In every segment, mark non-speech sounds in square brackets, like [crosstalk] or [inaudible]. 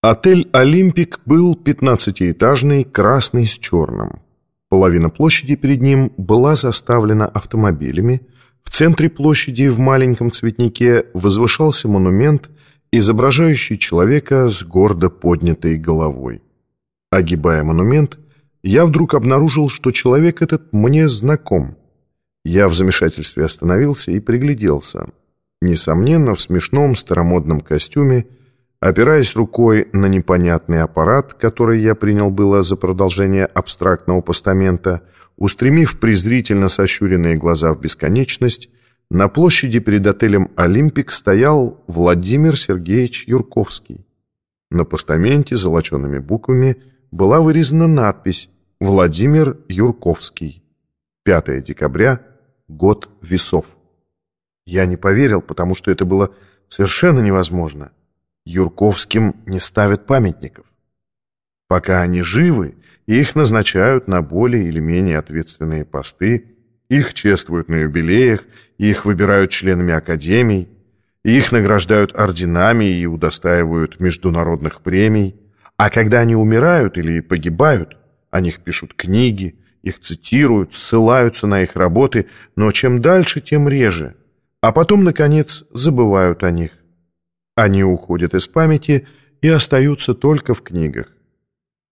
Отель «Олимпик» был пятнадцатиэтажный, красный с черным. Половина площади перед ним была заставлена автомобилями. В центре площади в маленьком цветнике возвышался монумент, изображающий человека с гордо поднятой головой. Огибая монумент, я вдруг обнаружил, что человек этот мне знаком. Я в замешательстве остановился и пригляделся. Несомненно, в смешном старомодном костюме – Опираясь рукой на непонятный аппарат, который я принял было за продолжение абстрактного постамента, устремив презрительно сощуренные глаза в бесконечность, на площади перед отелем «Олимпик» стоял Владимир Сергеевич Юрковский. На постаменте золочеными буквами была вырезана надпись «Владимир Юрковский. 5 декабря. Год весов». Я не поверил, потому что это было совершенно невозможно. Юрковским не ставят памятников. Пока они живы, их назначают на более или менее ответственные посты, их чествуют на юбилеях, их выбирают членами академий, их награждают орденами и удостаивают международных премий, а когда они умирают или погибают, о них пишут книги, их цитируют, ссылаются на их работы, но чем дальше, тем реже, а потом, наконец, забывают о них. Они уходят из памяти и остаются только в книгах.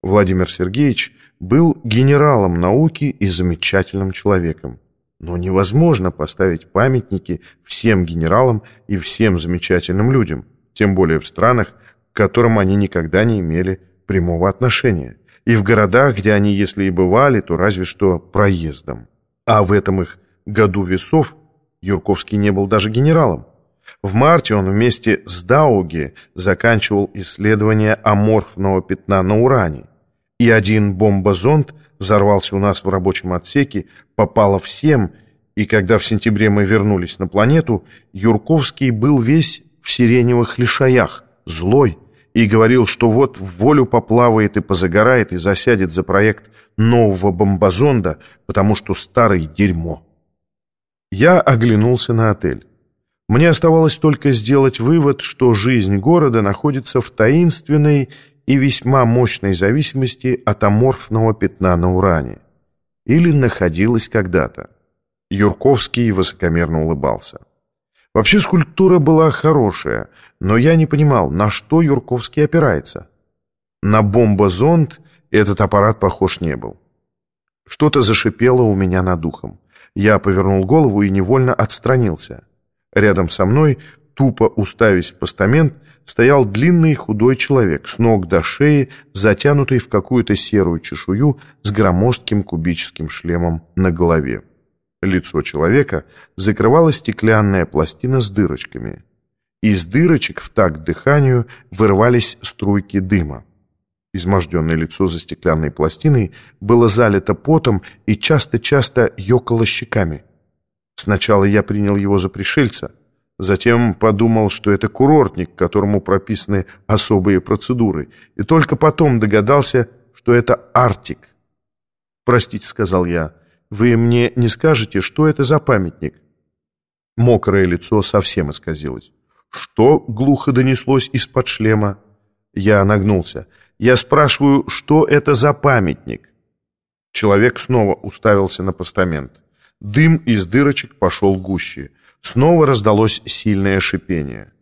Владимир Сергеевич был генералом науки и замечательным человеком. Но невозможно поставить памятники всем генералам и всем замечательным людям, тем более в странах, к которым они никогда не имели прямого отношения, и в городах, где они, если и бывали, то разве что проездом. А в этом их году весов Юрковский не был даже генералом. В марте он вместе с Дауги заканчивал исследование аморфного пятна на уране. И один бомбозонд взорвался у нас в рабочем отсеке, попало всем, и когда в сентябре мы вернулись на планету, Юрковский был весь в сиреневых лишаях, злой, и говорил, что вот в волю поплавает и позагорает и засядет за проект нового бомбозонда, потому что старый дерьмо. Я оглянулся на отель. Мне оставалось только сделать вывод, что жизнь города находится в таинственной и весьма мощной зависимости от аморфного пятна на уране. Или находилась когда-то. Юрковский высокомерно улыбался. Вообще скульптура была хорошая, но я не понимал, на что Юрковский опирается. На бомбозонд этот аппарат похож не был. Что-то зашипело у меня над духом. Я повернул голову и невольно отстранился. Рядом со мной, тупо уставясь в постамент, стоял длинный худой человек, с ног до шеи, затянутый в какую-то серую чешую с громоздким кубическим шлемом на голове. Лицо человека закрывала стеклянная пластина с дырочками. Из дырочек в такт дыханию вырывались струйки дыма. Изможденное лицо за стеклянной пластиной было залито потом и часто-часто ёкало щеками. Сначала я принял его за пришельца, затем подумал, что это курортник, которому прописаны особые процедуры, и только потом догадался, что это Арктик. «Простите», — сказал я, — «вы мне не скажете, что это за памятник?» Мокрое лицо совсем исказилось. «Что?» — глухо донеслось из-под шлема. Я нагнулся. «Я спрашиваю, что это за памятник?» Человек снова уставился на постамент. Дым из дырочек пошел гуще. Снова раздалось сильное шипение.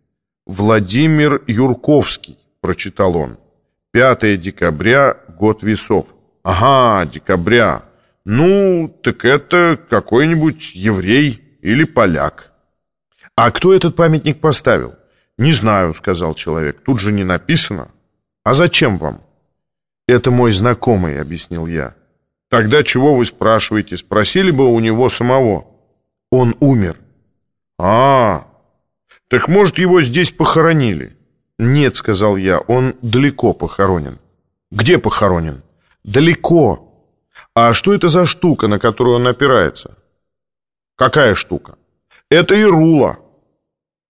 «Владимир Юрковский», — прочитал он. «5 декабря, год весов». «Ага, декабря. Ну, так это какой-нибудь еврей или поляк». «А кто этот памятник поставил?» «Не знаю», — сказал человек. «Тут же не написано». «А зачем вам?» «Это мой знакомый», — объяснил я. Тогда чего вы спрашиваете? Спросили бы у него самого. Он умер. А, так может его здесь похоронили? Нет, сказал я, он далеко похоронен. Где похоронен? Далеко. А что это за штука, на которую он опирается? Какая штука? Это Ирула.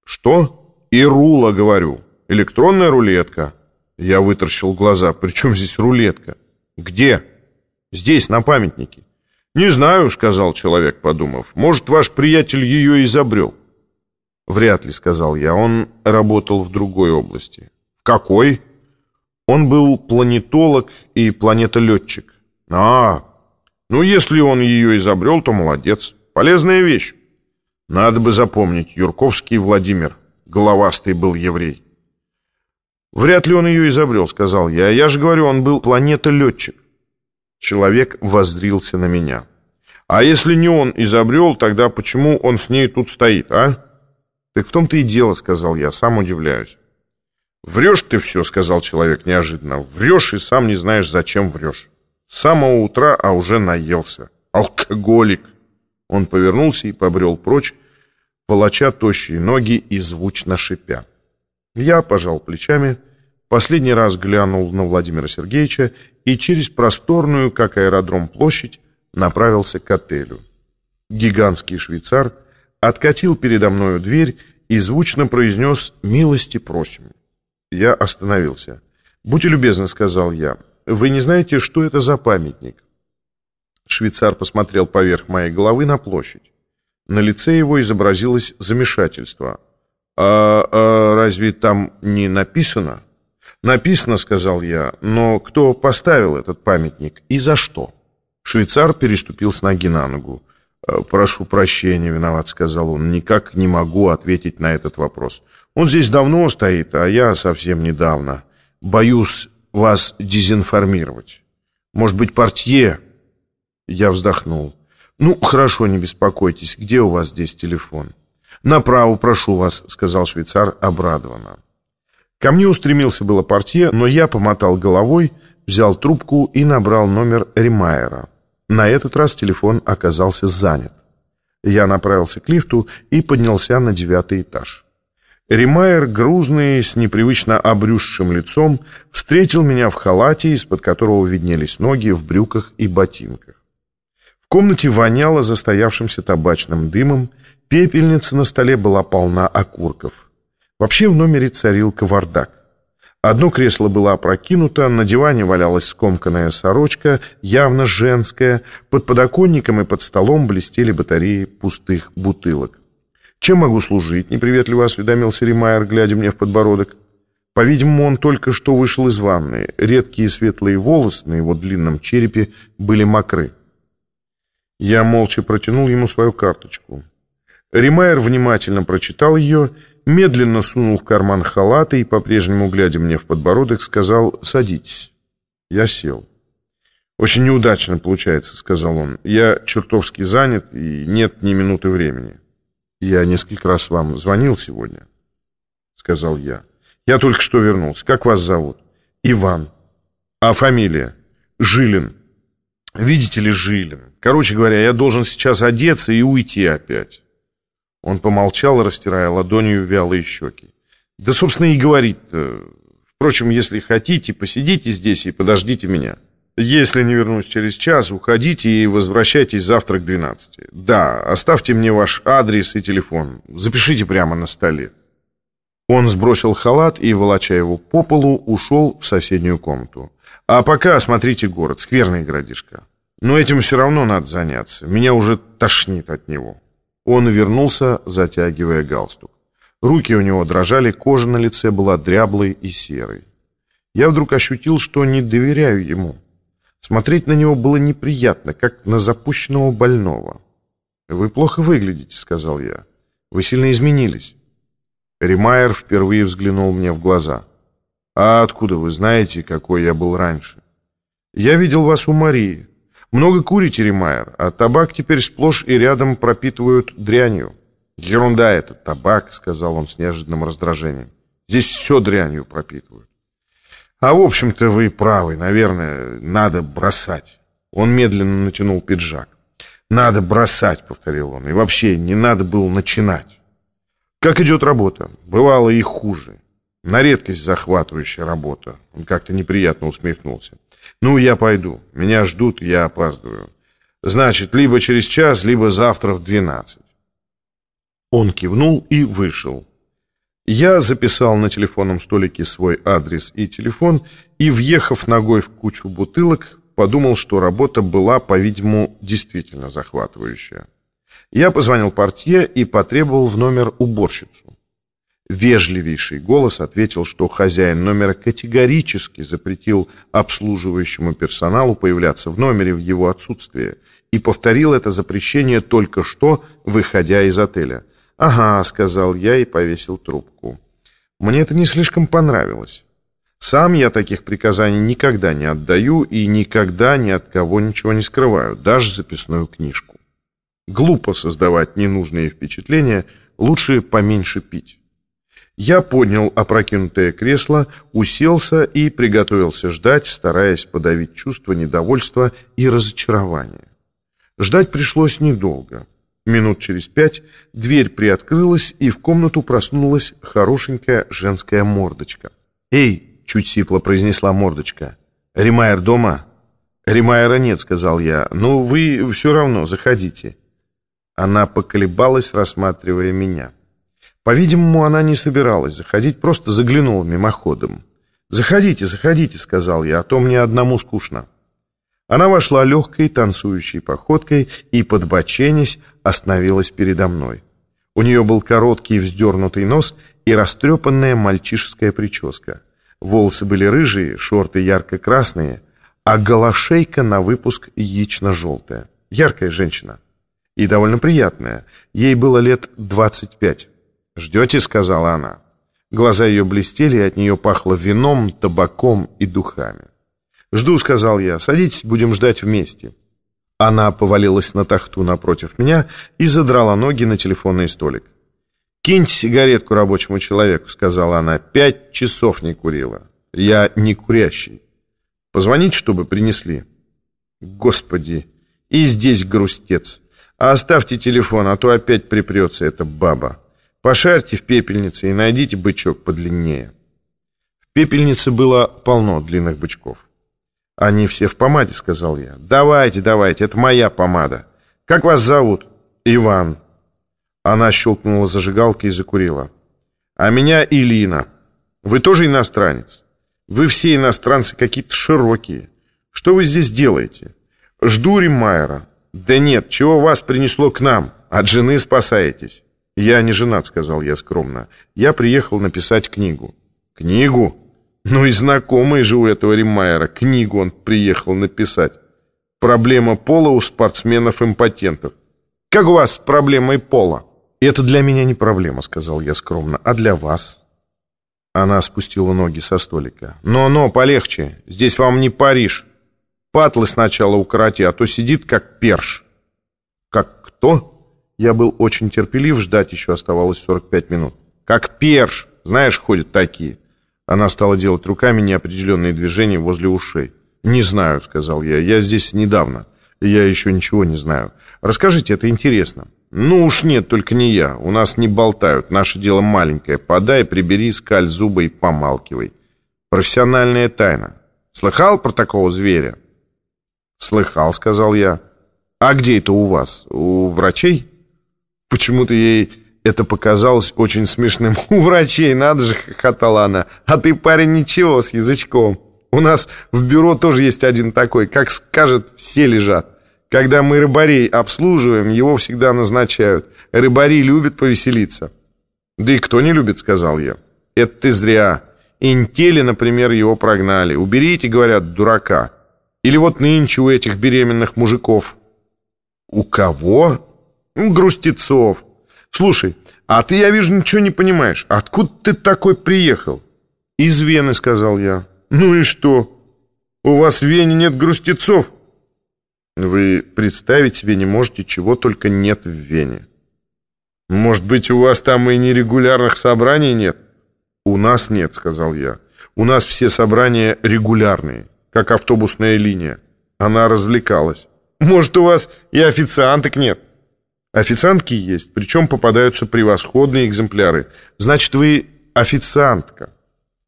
Что? Ирула, говорю. Электронная рулетка. Я выторщил глаза. Причем здесь рулетка? Где? Здесь, на памятнике. «Не знаю», — сказал человек, подумав. «Может, ваш приятель ее изобрел?» «Вряд ли», — сказал я. «Он работал в другой области». «В какой?» Он был планетолог и планетолетчик. А, ну если он ее изобрел, то молодец. Полезная вещь. Надо бы запомнить, Юрковский Владимир, головастый был еврей. Вряд ли он ее изобрел, сказал я. Я же говорю, он был планетолетчик. Человек воздрился на меня. А если не он изобрел, тогда почему он с ней тут стоит, а? Так в том-то и дело, сказал я, сам удивляюсь. Врешь ты все, сказал человек неожиданно. Врешь и сам не знаешь, зачем врешь. С самого утра, а уже наелся. Алкоголик. Он повернулся и побрел прочь, волоча тощие ноги и звучно шипя. Я пожал плечами, последний раз глянул на Владимира Сергеевича и через просторную, как аэродром, площадь направился к отелю. Гигантский швейцар откатил передо мною дверь и звучно произнес «Милости просим». Я остановился. «Будьте любезны», — сказал я, — «вы не знаете, что это за памятник?» Швейцар посмотрел поверх моей головы на площадь. На лице его изобразилось замешательство. «А, а разве там не написано?» «Написано», — сказал я, — «но кто поставил этот памятник и за что?» Швейцар переступил с ноги на ногу. «Э, «Прошу прощения, виноват», — сказал он. «Никак не могу ответить на этот вопрос. Он здесь давно стоит, а я совсем недавно. Боюсь вас дезинформировать. Может быть, портье?» Я вздохнул. «Ну, хорошо, не беспокойтесь. Где у вас здесь телефон?» «Направо, прошу вас», — сказал швейцар обрадованно. Ко мне устремился было портье, но я помотал головой, взял трубку и набрал номер Ремайера. На этот раз телефон оказался занят. Я направился к лифту и поднялся на девятый этаж. Ремайер, грузный, с непривычно обрюзшим лицом, встретил меня в халате, из-под которого виднелись ноги в брюках и ботинках. В комнате воняло застоявшимся табачным дымом, пепельница на столе была полна окурков. Вообще в номере царил кавардак. Одно кресло было опрокинуто, на диване валялась скомканная сорочка, явно женская, под подоконником и под столом блестели батареи пустых бутылок. «Чем могу служить?» — неприветливо осведомился Римайер, глядя мне в подбородок. По-видимому, он только что вышел из ванны. Редкие светлые волосы на его длинном черепе были мокры. Я молча протянул ему свою карточку. Римайер внимательно прочитал ее медленно сунул в карман халата и, по-прежнему глядя мне в подбородок, сказал «Садитесь». Я сел. «Очень неудачно получается», — сказал он. «Я чертовски занят, и нет ни минуты времени». «Я несколько раз вам звонил сегодня», — сказал я. «Я только что вернулся. Как вас зовут?» «Иван». «А фамилия?» «Жилин». «Видите ли, Жилин. Короче говоря, я должен сейчас одеться и уйти опять». Он помолчал, растирая ладонью вялые щеки. Да, собственно, и говорит -то. Впрочем, если хотите, посидите здесь и подождите меня. Если не вернусь через час, уходите и возвращайтесь завтра к 12. Да, оставьте мне ваш адрес и телефон. Запишите прямо на столе. Он сбросил халат и, волоча его по полу, ушел в соседнюю комнату. А пока осмотрите город, скверный городишко. Но этим все равно надо заняться. Меня уже тошнит от него. Он вернулся, затягивая галстук. Руки у него дрожали, кожа на лице была дряблой и серой. Я вдруг ощутил, что не доверяю ему. Смотреть на него было неприятно, как на запущенного больного. «Вы плохо выглядите», — сказал я. «Вы сильно изменились». Римайер впервые взглянул мне в глаза. «А откуда вы знаете, какой я был раньше?» «Я видел вас у Марии. Много курите, Ремайер, а табак теперь сплошь и рядом пропитывают дрянью. Ерунда это, табак, сказал он с неожиданным раздражением. Здесь все дрянью пропитывают. А в общем-то вы правы, наверное, надо бросать. Он медленно натянул пиджак. Надо бросать, повторил он, и вообще не надо было начинать. Как идет работа? Бывало и хуже. На редкость захватывающая работа. Он как-то неприятно усмехнулся. «Ну, я пойду. Меня ждут, я опаздываю. Значит, либо через час, либо завтра в двенадцать». Он кивнул и вышел. Я записал на телефонном столике свой адрес и телефон и, въехав ногой в кучу бутылок, подумал, что работа была, по-видимому, действительно захватывающая. Я позвонил портье и потребовал в номер уборщицу. Вежливейший голос ответил, что хозяин номера категорически запретил обслуживающему персоналу появляться в номере в его отсутствие и повторил это запрещение только что, выходя из отеля. «Ага», — сказал я и повесил трубку. Мне это не слишком понравилось. Сам я таких приказаний никогда не отдаю и никогда ни от кого ничего не скрываю, даже записную книжку. Глупо создавать ненужные впечатления, лучше поменьше пить. Я поднял опрокинутое кресло, уселся и приготовился ждать, стараясь подавить чувство недовольства и разочарования. Ждать пришлось недолго. Минут через пять дверь приоткрылась, и в комнату проснулась хорошенькая женская мордочка. «Эй!» — чуть сипло произнесла мордочка. «Римайер дома?» «Римайера нет», — сказал я. «Но вы все равно заходите». Она поколебалась, рассматривая меня. По-видимому, она не собиралась заходить, просто заглянула мимоходом. «Заходите, заходите», — сказал я, — «а то мне одному скучно». Она вошла легкой, танцующей походкой и, подбоченясь, остановилась передо мной. У нее был короткий вздернутый нос и растрепанная мальчишеская прическа. Волосы были рыжие, шорты ярко-красные, а голошейка на выпуск яично-желтая. Яркая женщина. И довольно приятная. Ей было лет двадцать пять. «Ждете?» — сказала она. Глаза ее блестели, и от нее пахло вином, табаком и духами. «Жду», — сказал я. «Садитесь, будем ждать вместе». Она повалилась на тахту напротив меня и задрала ноги на телефонный столик. «Киньте сигаретку рабочему человеку», — сказала она. «Пять часов не курила. Я не курящий. Позвонить, чтобы принесли». «Господи, и здесь грустец. А оставьте телефон, а то опять припрется эта баба». Пошарьте в пепельнице и найдите бычок подлиннее. В пепельнице было полно длинных бычков. «Они все в помаде», — сказал я. «Давайте, давайте, это моя помада. Как вас зовут?» «Иван». Она щелкнула зажигалкой и закурила. «А меня Илина. Вы тоже иностранец? Вы все иностранцы какие-то широкие. Что вы здесь делаете?» «Жду Риммайера». «Да нет, чего вас принесло к нам? От жены спасаетесь». «Я не женат», — сказал я скромно. «Я приехал написать книгу». «Книгу? Ну и знакомый же у этого Риммайера. Книгу он приехал написать. Проблема пола у спортсменов-импотентов. Как у вас с проблемой пола?» «Это для меня не проблема», — сказал я скромно. «А для вас?» Она спустила ноги со столика. «Но-но, полегче. Здесь вам не Париж. Патлы сначала укороти, а то сидит как перш». «Как кто?» Я был очень терпелив, ждать еще оставалось 45 минут. «Как перш! Знаешь, ходят такие!» Она стала делать руками неопределенные движения возле ушей. «Не знаю», — сказал я. «Я здесь недавно. Я еще ничего не знаю. Расскажите, это интересно». «Ну уж нет, только не я. У нас не болтают. Наше дело маленькое. Подай, прибери, скаль зубы и помалкивай. Профессиональная тайна. Слыхал про такого зверя?» «Слыхал», — сказал я. «А где это у вас? У врачей?» Почему-то ей это показалось очень смешным. [laughs] «У врачей, надо же!» — хохотала она. «А ты, парень, ничего, с язычком. У нас в бюро тоже есть один такой. Как скажет, все лежат. Когда мы рыбарей обслуживаем, его всегда назначают. Рыбари любят повеселиться». «Да и кто не любит?» — сказал я. «Это ты зря. Интели, например, его прогнали. Уберите, говорят, дурака. Или вот нынче у этих беременных мужиков». «У кого?» Грустецов. Слушай, а ты, я вижу, ничего не понимаешь. Откуда ты такой приехал? Из Вены, сказал я. Ну и что? У вас в Вене нет грустецов? Вы представить себе не можете, чего только нет в Вене. Может быть, у вас там и нерегулярных собраний нет? У нас нет, сказал я. У нас все собрания регулярные, как автобусная линия. Она развлекалась. Может, у вас и официанток нет? Официантки есть, причем попадаются превосходные экземпляры. Значит, вы официантка.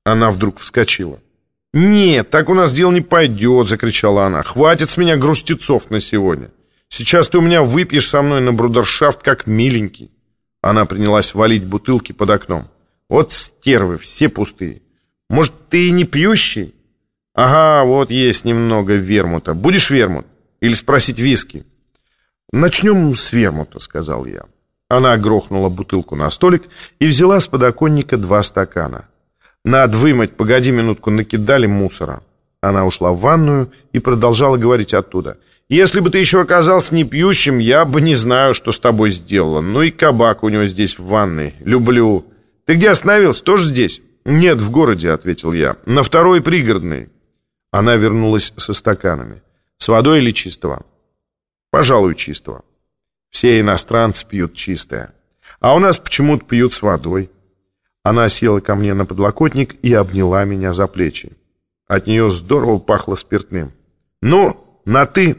Она вдруг вскочила. «Нет, так у нас дело не пойдет», — закричала она. «Хватит с меня грустецов на сегодня. Сейчас ты у меня выпьешь со мной на брудершафт, как миленький». Она принялась валить бутылки под окном. «Вот стервы, все пустые. Может, ты и не пьющий?» «Ага, вот есть немного вермута. Будешь вермут? Или спросить виски?» «Начнем с вермута», — сказал я. Она грохнула бутылку на столик и взяла с подоконника два стакана. «Надо вымыть, погоди минутку, накидали мусора». Она ушла в ванную и продолжала говорить оттуда. «Если бы ты еще оказался не пьющим, я бы не знаю, что с тобой сделала. Ну и кабак у него здесь в ванной. Люблю. Ты где остановился? Тоже здесь?» «Нет, в городе», — ответил я. «На второй пригородной». Она вернулась со стаканами. «С водой или чистого?» «Пожалуй, чистого». Все иностранцы пьют чистое. А у нас почему-то пьют с водой. Она села ко мне на подлокотник и обняла меня за плечи. От нее здорово пахло спиртным. «Ну, на «ты».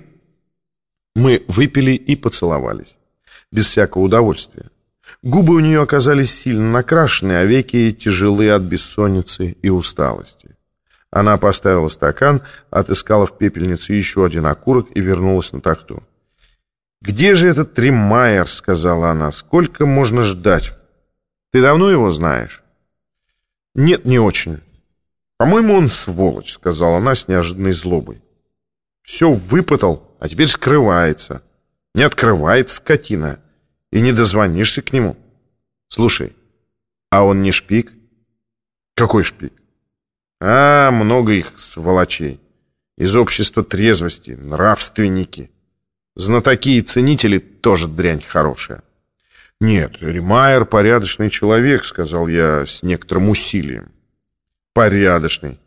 Мы выпили и поцеловались. Без всякого удовольствия. Губы у нее оказались сильно накрашены, а веки тяжелые от бессонницы и усталости. Она поставила стакан, отыскала в пепельнице еще один окурок и вернулась на тахту. «Где же этот Тримайер?» — сказала она. «Сколько можно ждать? Ты давно его знаешь?» «Нет, не очень. По-моему, он сволочь», — сказала она с неожиданной злобой. «Все выпытал, а теперь скрывается. Не открывает скотина. И не дозвонишься к нему. Слушай, а он не шпик?» «Какой шпик?» «А, много их сволочей. Из общества трезвости, нравственники». Знатоки и ценители тоже дрянь хорошая. «Нет, Ремайер порядочный человек», — сказал я с некоторым усилием. «Порядочный.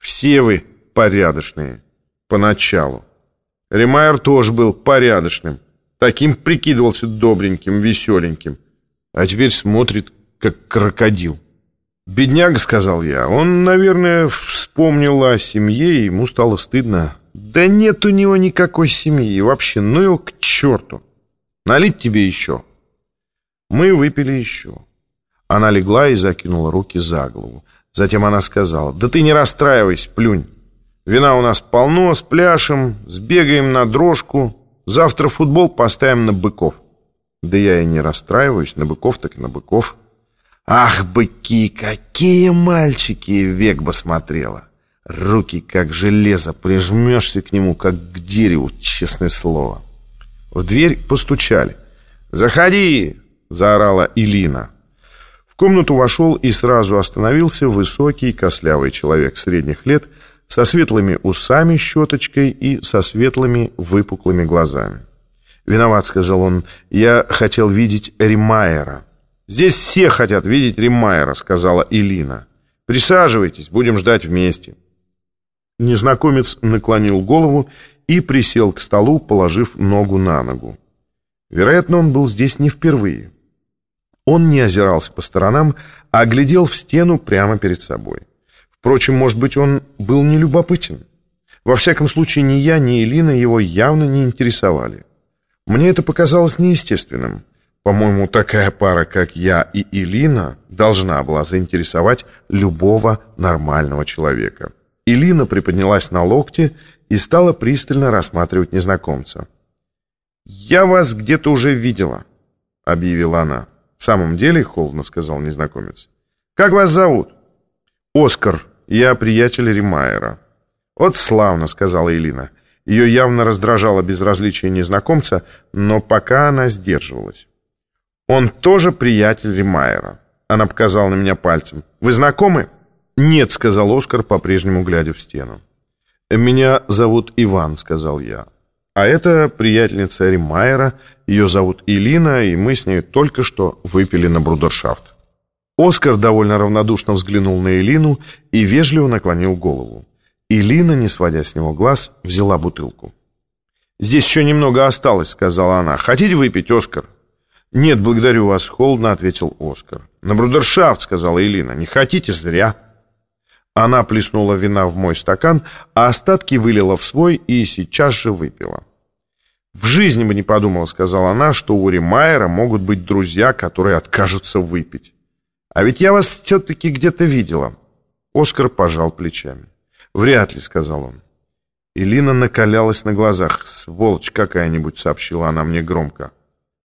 Все вы порядочные. Поначалу. Ремайер тоже был порядочным. Таким прикидывался добреньким, веселеньким. А теперь смотрит, как крокодил. «Бедняга», — сказал я, — «он, наверное, вспомнил о семье, и ему стало стыдно да нет у него никакой семьи. Вообще, ну его к черту. Налить тебе еще. Мы выпили еще. Она легла и закинула руки за голову. Затем она сказала, да ты не расстраивайся, плюнь. Вина у нас полно, спляшем, сбегаем на дрожку. Завтра футбол поставим на быков. Да я и не расстраиваюсь, на быков так на быков. Ах, быки, какие мальчики, век бы смотрела. Руки как железо, прижмешься к нему, как к дереву, честное слово. В дверь постучали. «Заходи!» — заорала Илина. В комнату вошел и сразу остановился высокий кослявый человек средних лет со светлыми усами, щеточкой и со светлыми выпуклыми глазами. «Виноват», — сказал он, — «я хотел видеть Римайера». «Здесь все хотят видеть Римайера», — сказала Илина. «Присаживайтесь, будем ждать вместе». Незнакомец наклонил голову и присел к столу, положив ногу на ногу. Вероятно, он был здесь не впервые. Он не озирался по сторонам, а глядел в стену прямо перед собой. Впрочем, может быть, он был не любопытен. Во всяком случае, ни я, ни Элина его явно не интересовали. Мне это показалось неестественным. По-моему, такая пара, как я и Элина, должна была заинтересовать любого нормального человека. Илина приподнялась на локте и стала пристально рассматривать незнакомца. «Я вас где-то уже видела», — объявила она. «В самом деле, — холодно сказал незнакомец. Как вас зовут?» «Оскар. Я приятель Римайера». «Вот славно», — сказала Элина. Ее явно раздражало безразличие незнакомца, но пока она сдерживалась. «Он тоже приятель Римайера». Она показала на меня пальцем. «Вы знакомы?» «Нет», — сказал Оскар, по-прежнему глядя в стену. «Меня зовут Иван», — сказал я. «А это приятельница Римайера, ее зовут Илина, и мы с ней только что выпили на брудершафт». Оскар довольно равнодушно взглянул на Илину и вежливо наклонил голову. Илина, не сводя с него глаз, взяла бутылку. «Здесь еще немного осталось», — сказала она. «Хотите выпить, Оскар?» «Нет, благодарю вас», — холодно ответил Оскар. «На брудершафт», — сказала Илина. «Не хотите, зря». Она плеснула вина в мой стакан, а остатки вылила в свой и сейчас же выпила. «В жизни бы не подумала», — сказала она, «что у Римайера могут быть друзья, которые откажутся выпить. А ведь я вас все-таки где-то видела». Оскар пожал плечами. «Вряд ли», — сказал он. Илина накалялась на глазах. «Сволочь какая-нибудь», — сообщила она мне громко.